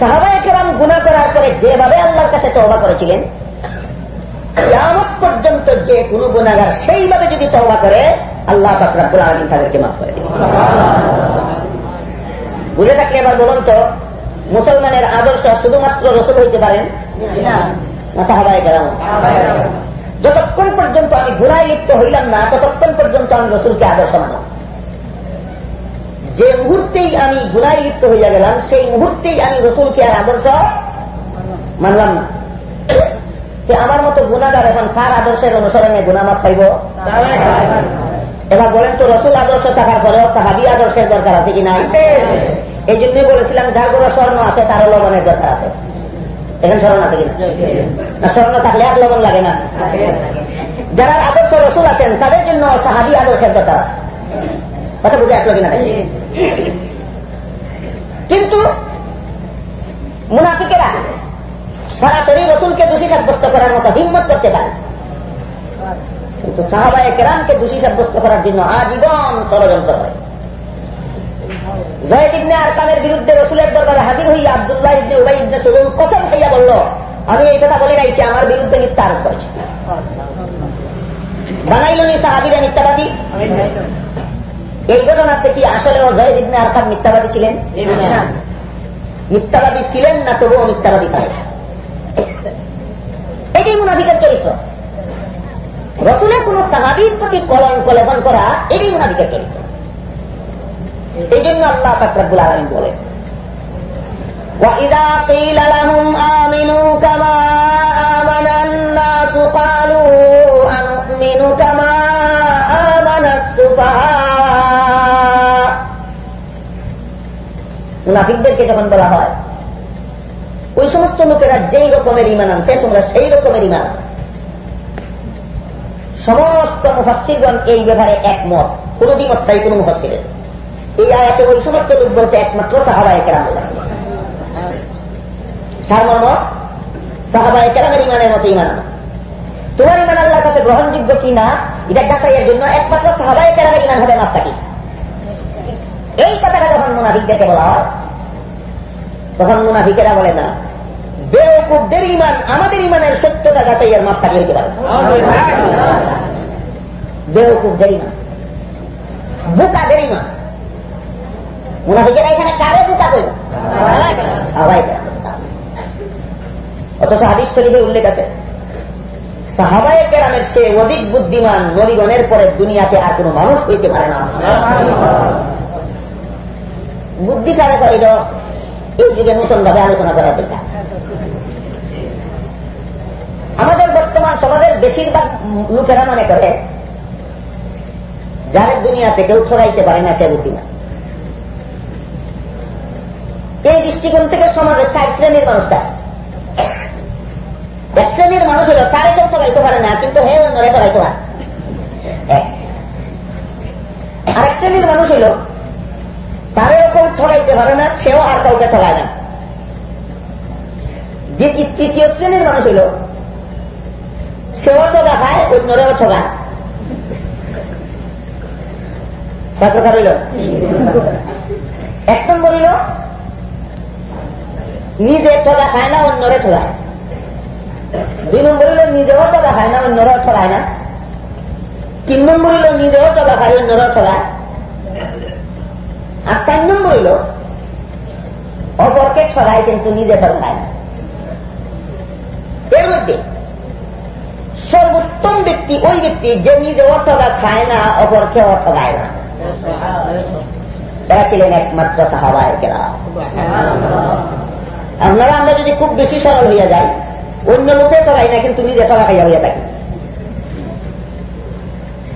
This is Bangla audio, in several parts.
সাহাবায় কেরাম গুণা করার পরে যেভাবে আল্লাহর কাছে তবা করেছিলেন কিয়ামত পর্যন্ত যে কোন গুণাগার সেইভাবে যদি তবা করে আল্লাহ ফাকরাবুল আলমিন তাদেরকে মাফ করে দিবেন। বুঝে থাকলে এবার বলুন তো মুসলমানের আদর্শ শুধুমাত্র রসুল হইতে পারেন? না। সাহাবায় কেরাম যতক্ষণ পর্যন্ত আমি গুণায় লিপ্ত হইলাম না ততক্ষণ পর্যন্ত আমি রসুলকে আদর্শ মানলাম যে মুহূর্তেই আমি গুণায় লিপ্ত হইয়া গেলাম, সেই মুহূর্তেই আমি রসুলকে আর আদর্শ মানলাম না। আমার মতো গুণাগার এখন কার আদর্শের অনুসরণে গুণামাত পাইব? এবার বলেন তো, রসুল আদর্শ থাকার পরেও সাহাবি আদর্শের দরকার আছে কি নাই? এই জন্যই বলেছিলাম, যার কোনো স্বর্ণ আছে, তারও লবণের দরকার আছে। এখানে স্মরণ আছে কিনা না? স্মরণ থাকলে আর লবণ লাগে না। যারা আদর্শ রসুল আছেন, তাদের জন্য সাহাবি আদর্শের দরকার আছে। কথা বুঝে আসলো কিনা কিন্তু মুনাফিকেরা সরাসরি রসুলকে দোষী সাব্যস্ত করার মতো হিম্মত করতে পারে। কিন্তু সাহাবায় কেরামকে দোষী সাব্যস্ত করার জন্য আজীবন ষড়যন্ত্র করে। জয়েদ ইবনে আরকামের বিরুদ্ধে রসুলের দরবারে হাজির হইয়া আবদুল্লাহ ইবনে উবাই ইবনে সুলুম কসম খাইয়া বলল, আমি এই কথা বলে রাইছি আমার বিরুদ্ধে মিথ্যা আরোপ করেছে। বানাইলনি সাহাবিরা মিথ্যাবাদী। এই ঘটনাতে কি আসলে জয়েদ ইবনে আরকাম মিথ্যাবাদী ছিলেন মিথ্যাবাদী ছিলেন না তবুও মিথ্যাবাদী ছিলেন এটাই মুনাফিকের চরিত্র রসুলের কোন সাহাবির প্রতি কলঙ্ক লেখন করা এটাই মুনাফিকের চরিত্র এই জন্য আল্লাহ ফাকরাবুল আলমিন বলেন وإذا قيل لهم آمنوا كما آمن الناس قالوا أنؤمن كما آمن السفهاء মুনাফিকদেরকে যখন বলা হয়, ওই সমস্ত লোকেরা যেই রকমের ইমান আনছে, তোমরা সেই রকমের ইমান সমস্ত মুফাসিরগণ এই ব্যাপারে একমত কোন দ্বিমত তাই কোন মুফাসিরের এই আয়াতে ওই সমস্ত লোক বলতে একমাত্র সাহাবায় কেরাম সারমর্ম সাহাবায় কেরামের ইমানের মতো ইমান তোমার ইমান আল্লাহর কাছে গ্রহণযোগ্য কি না, এটা যাচাইয়ের জন্য একমাত্র সাহাবায় কেরামের ইমান হবে মাপটা এই কথাটা যখন মুনাফিকদেরকে বলা হয় তখন মুনাফিকেরা বলে না। বেউকুবদের ইমান আমাদের ইমানের সত্যতা যাচাইয়ের মাপটা হইতে পারে বেউকুবদের ইমান বুকাদের ইমান। মুনাফিকেরা এখানে কারে বুকা করল সবাই অথচ হাদিস শরীফে উল্লেখ আছে সাহাবায় কেরামের চেয়ে অধিক বুদ্ধিমান নবীগণের পরে দুনিয়াতে আর কোন মানুষ হইতে পারে না। বুদ্ধি কারে করিল এই যুগে নতুন ভাবে আলোচনা করার দরকার। আমাদের বর্তমান সমাজের বেশিরভাগ লোকেরা মনে করে, যার দুনিয়াতে কেউ ছড়াইতে পারে না সে বুদ্ধিমান এই দৃষ্টিকোণ থেকে সমাজের চার শ্রেণির মানুষটা। এক শ্রেণির মানুষ হল তারে কেউ ঠকাইতে পারে না, কিন্তু হে অন্যরে ঠকাইতে পারে। আরেক শ্রেণির মানুষ হইল তারেও কেউ ঠকাইতে পারে না, সেও আর কাউকে ঠকায় না। যে তৃতীয় শ্রেণির মানুষ হল, সেও ঠকা খায় অন্যরেও ঠকায় কয় প্রকার হইল? এক নম্বর হইল, নিজে ঠকা খায় না, অন্যরে ঠকায় দুই নম্বর হইল, নিজেও ঠকা খায় না, অন্যরাও ঠকায় না। তিন নম্বর হইল, নিজেও ঠকা খায় অন্যরাও ঠকায় আর চার নম্বর হইল, অপরকে ঠকায় কিন্তু নিজে ঠকায় না এর মধ্যে সর্বোত্তম ব্যক্তি ওই ব্যক্তি যে নিজে অর্থটা খায় না, অপরকে অর্থ গায় না। এরা ছিলেন একমাত্র সাহাবায় কেরা আপনারা, আমরা যদি খুব বেশি সরল হইয়া যাই, অন্য লোকে ঠকাই না, কিন্তু নিজে ঠকা খাইয়া হইয়া থাকি।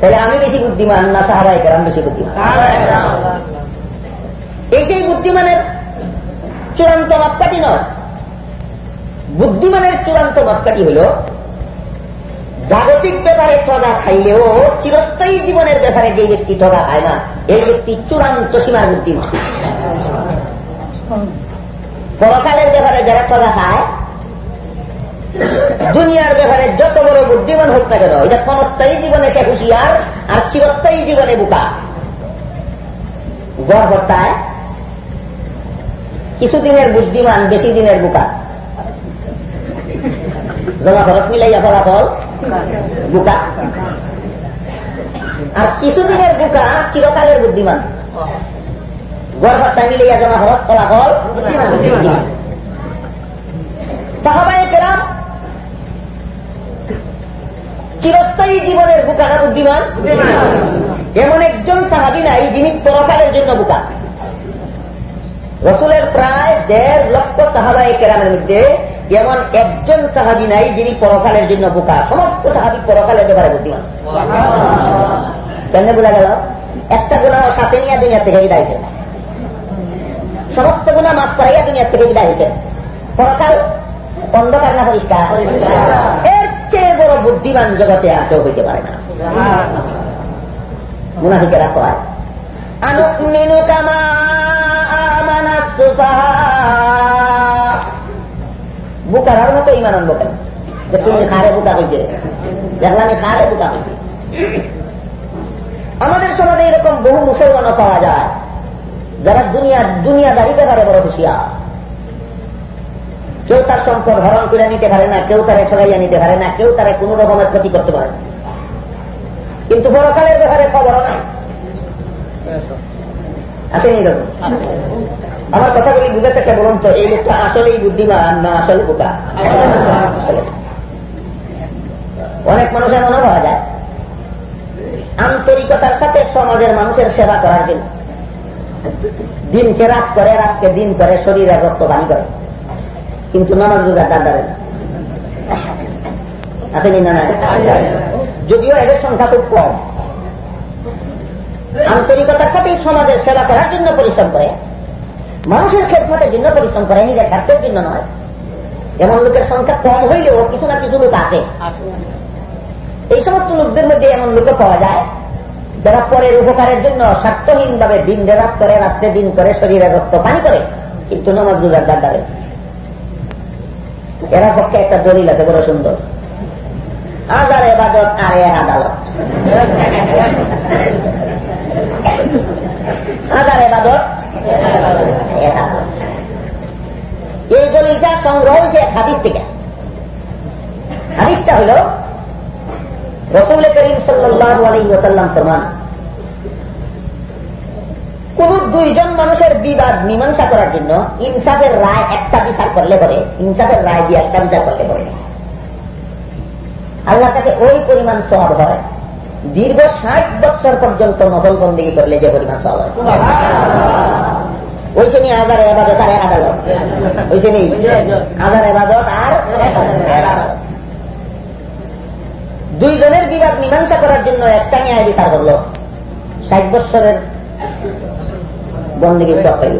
তাহলে আমি বেশি বুদ্ধিমান না সাহাবাই কেরাম বেশি বুদ্ধিমান? এইটাই বুদ্ধিমানের চূড়ান্ত মাপকাঠি নয়। বুদ্ধিমানের চূড়ান্ত মাপকাঠি হল, জাগতিক ব্যাপারে ঠগা খাইলেও চিরস্থায়ী জীবনের ব্যাপারে যে ব্যক্তি ঠগা খায় না, এই ব্যক্তি চূড়ান্ত সীমার বুদ্ধিমান। পরকালের ব্যাপারে যারা ঠগা খায়, দুনিয়ার ব্যাপারে যত বড় বুদ্ধিমান হোক না কেন, এটা ক্ষণস্থায়ী জীবনে সে হুশিয়ার আর চিরস্থায়ী জীবনে বুকা। গড় হত্যায় কিছুদিনের বুদ্ধিমান বেশি দিনের বুকা। জমা খরচ মিলাইয়া ফলাফল। বুকা। আর কিছুদিনের বুকা চিরকালের বুদ্ধিমান। গড়ভারটা মিলাইয়া জমা খরচ ফলাফল সাহাবায় কেরাম চিরস্থায়ী জীবনের বুকাটা বুদ্ধিমান। এমন একজন সাহাবি নাই যিনি পরকালের জন্য বুকা। রসুলের প্রায় দেড় লক্ষ সাহাবাই কেরামের মধ্যে এমন একজন সাহাবি নাই যিনি পরকালের জন্য বোকা। সমস্ত সাহাবি পরকালের ব্যাপারে বুদ্ধিমান। কেন বোঝা গেল? একটা গুণা সাথে নিয়ে দুনিয়া থেকে বিদায় হয়েছে সমস্ত গুণা মাফ করাইয়া দুনিয়া থেকে বিদায় হয়েছে পরকাল অন্ধকার না পরিষ্কার? এর চেয়ে বড় বুদ্ধিমান জগতে আর কেউ হইতে পারে না। মুনাফিকেরা কয় আনুমিনু কামা বুকার মতো ইমান আনব কেন? তুমি খারে বুকা হয়েছে দেখলাম খারে বুকা হয়েছে আমাদের সমাজে এরকম বহু মুসলমানও পাওয়া যায়, যারা দুনিয়া, দুনিয়াদারি ব্যাপারে বড় হুশিয়া কেউ তার সম্পদ হরণ করে নিতে পারে না, কেউ তারা ঠগাইয়া নিতে পারে না, কেউ তারা কোন রকমের ক্ষতি করতে পারে না। কিন্তু বড়কালের ব্যাপারে খবর নাই। আসেনি এরকম আমার কথাগুলি বুঝাতে কে বলুন তো, এই লোকটা আসলেই বুদ্ধিমান না আসলে বোকা? অনেক মানুষের মনে পাওয়া যায়, আন্তরিকতার সাথে সমাজের মানুষের সেবা করার জন্য। দিনকে রাত করে, রাতকে দিন করে শরীরের রক্ত পানি করে। কিন্তু নামাজ রোজা দাঁড় দাঁড়ে না আসেনি না যদিও এদের সংখ্যা খুব কম। আন্তরিকতার সাথে সমাজের সেবা করার জন্য পরিশ্রম করে। মানুষের খেদমতের জন্য পরিশ্রম করে, নিজের স্বার্থের জন্য নয়। এমন লোকের সংখ্যা কম হইলেও কিছু না কিছু লোক আছে। এই সমস্ত লোকদের মধ্যে এমন লোক পাওয়া যায়, যারা পরের উপকারের জন্য স্বার্থহীন ভাবে দিন রাত করে, রাত্রে দিন করে, শরীরে রক্ত, পানি করে, কিন্তু নমাজ দুজার দাঁড়াবে এরা পক্ষে একটা দলিল আছে, বড় সুন্দর। আজার এবাদত আর এ আদালত। এবাদত এই দলিলটা সংগ্রহ হয়েছে হাদিস থেকে হাদিসটা হল রসুল করিম সাল্লাহ প্রমাণ কোন দুইজন মানুষের বিবাদ মীমাংসা করার জন্য ইনসাফের রায় একটা বিচার করলে পরে ইনসাফের রায় দিয়ে একটা বিচার করলে পরে আল্লাহ কাছে ওই পরিমাণ সব হয়। দীর্ঘ ষাট বছর পর্যন্ত নকল বন্দিগি করলে যে পরিমাণ সব হয় ওইছে নি আজার এবাদত আর আদালত। নি আজার এবাদত আর দুইজনের বিবাদ মীমাংসা করার জন্য একটা ন্যায় বিচার করল। ষাট বৎসরের বন্দিগির সব পাইল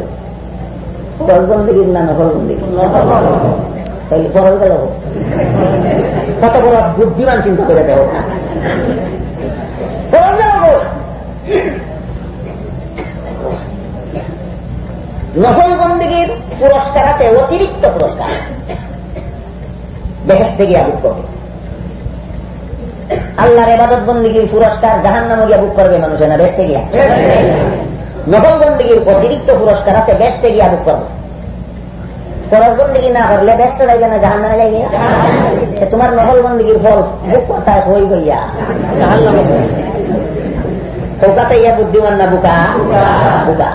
ফল না নকল বন্দিগি তাইলে ফরল কত বড় বুদ্ধিমান চিন্তা করে দেব। নকল বন্দিগির পুরস্কার আছে অতিরিক্ত পুরস্কার। বেহেস থেকে আবুক করবে। আল্লাহর এবাদত বন্দিগির পুরস্কার জাহান নামে গিয়া বুক করবে মানুষের না বেসতে গিয়া। নকল বন্দিগির অতিরিক্ত পুরস্কার আছে বেসতে গিয়া বুক করবে। না করলে ব্যস্ত যাইবে না জাহান নামে যাইবে তোমার নকল বন্দিগির ফল বুক হই গইয়া জাহান নামে কৌকাতে ইয়া বুদ্ধিমান না বুকা বুকা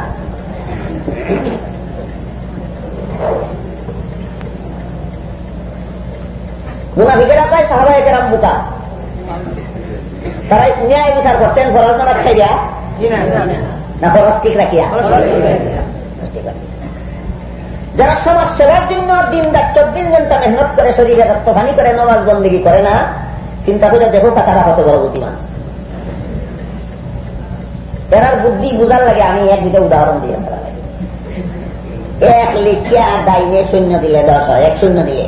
মুনাফিকেরা পায় সাহাবায় কেরাম বুকা তারা ন্যায় বিচার করতেন ফরজ নামাজ খাইয়া না ফরজ ঠিক রাখিয়া যারা সমাজ সেবার জন্য দিন রাত চব্বিশ ঘণ্টা মেহনত করে শরীরে রক্তভানি করে নমাজ বন্দিগি করে না চিন্তা করে দেখো তারা হতে বড় বুদ্ধিমান এনার বুদ্ধি বুঝার লাগে আমি এক দুটো উদাহরণ দিয়ে এক লিখিয়া ডাইনে শূন্য দিলে দশ হয় এক শূন্য দিলে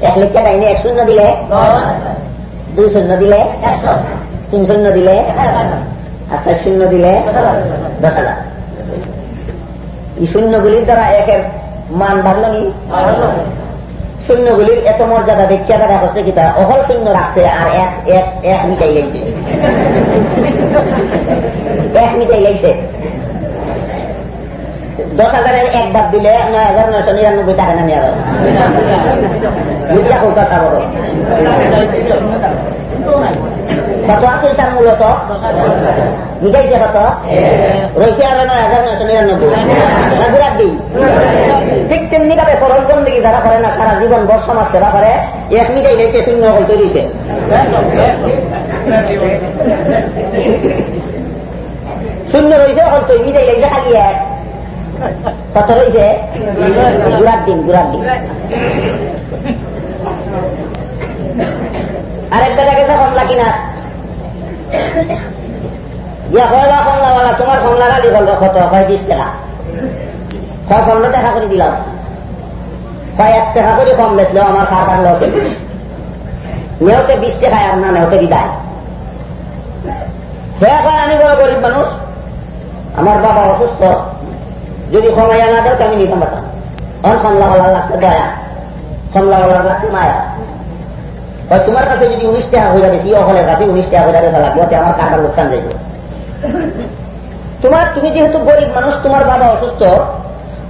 এক লিখিয়া ডাইনে এক শূন্য দিলে দুই শূন্য দিলে তিন শূন্য দিলে আর চার শূন্য দিলে দশ হাজার। এই শূন্যগুলির দ্বারা একের মান বাড়ল নি? শূন্যগুলির এত মর্যাদা দেখিয়া তারা করছে কি তারা অহল শূন্য রাখছে আর এক এক এক মিটাই লাইছে এক মিটাই লাইছে দশ হাজারের এক বাদ দিলে নয় হাজার নয়শো নিরানব্বই টাকা নামি নিয়ে বুঝা হোক কথা বলো কত আছে তার মূলত মিটাইছে কত রয়েছে আরও নয় হাজার নয়শো নিরানব্বই না ঠিক তেমনি ভাবে ফরজ বন্দী যারা করে না সারা জীবন বর সমাজ সেবা করে এক মিটাই লেছে, শূন্য হল তৈরিছে শূন্য রয়েছে হল তৈরি মিটাই লেছে, খালি এক। কত রয়েছে গুরাত দিন গুরাত দিন। আরেক বেটা গেছে কমলা কমলাওয়ালা তোমার বলব কত? কয় বিশ টাকা? কয় পনেরো টাকা করে দিলাম। কয় এক টাকা করে কম বেচলো, আমার খাবার লোকে? বিশ টাকায় আর না আমি বড় গরিব মানুষ। আমার বাবা অসুস্থ। যদি কমাইয়া না দেয় আমি নিতাম পারতাম অন কমলাওয়ালা লাগছে দয়া। কমলাওয়ালার লাগছে মায়া। তোমার কাছে যদি উনিশ টাকা হয়ে যাবে, কি অহলের কাছে উনিশ টাকা হয়ে যাবে লাগবে আমার কাকার লোকসান যাইব তোমার, তুমি যেহেতু গরিব মানুষ, তোমার বাবা অসুস্থ,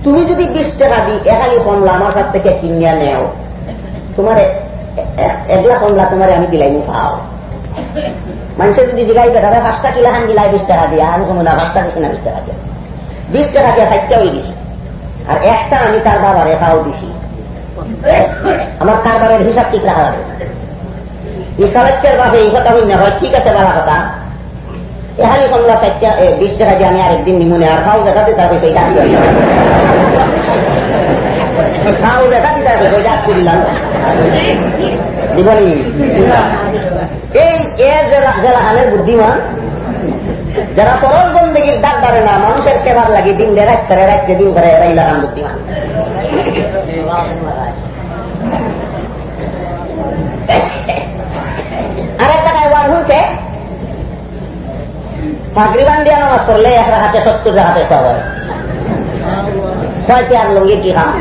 তুমি যদি বিশ টাকা দিই, একালি কমলা আমার কাছ থেকে কিনিয়া নেও। তোমার একলা কমলা তোমার আমি দিলাই খাও। মানুষের যদি জিগাই পেটাবে পাঁচটা কিলা খান দিলাই বিশ টাকা দিয়া, আমি কোনো না, পাঁচটা দিচ্ছি না বিশ টাকা দিয়া। বিশ টাকা দিয়া ষাটটা ওই দিছি আর একটা আমি তার বাবার একাও দিছি। আমার কারবারের হিসাব ঠিক রাখা যাবে। ইসালাচ্ছের বাসে এই কথা হই না হয় ঠিক আছে বলা কথা। এখানে কমলা চারটা বিশ টাকা দিয়ে আমি আরেকদিন নিমনে আর খাও দেখাতে তারপরে সেই কাজ খাও এই জেলাখানের বুদ্ধিমান। যারা তরল বন্দীগীর ডাক পারে না, মানুষের সেবার লাগে দিন দিয়ে করে রাখতে দিন করে এরা ইলাকান বুদ্ধিমান। আরেক টাকায় ওয়াজ হচ্ছে ফাঁকরিবান দিয়ে নামাজ পড়লে এক হাতে সত্তর হাতে সব হয়। ছয়টি আর লঙ্গি কি খাম?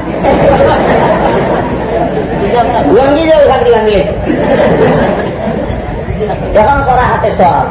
লঙ্গি যে ফাঁকরিবান নিয়ে এখন করা হাতে সব।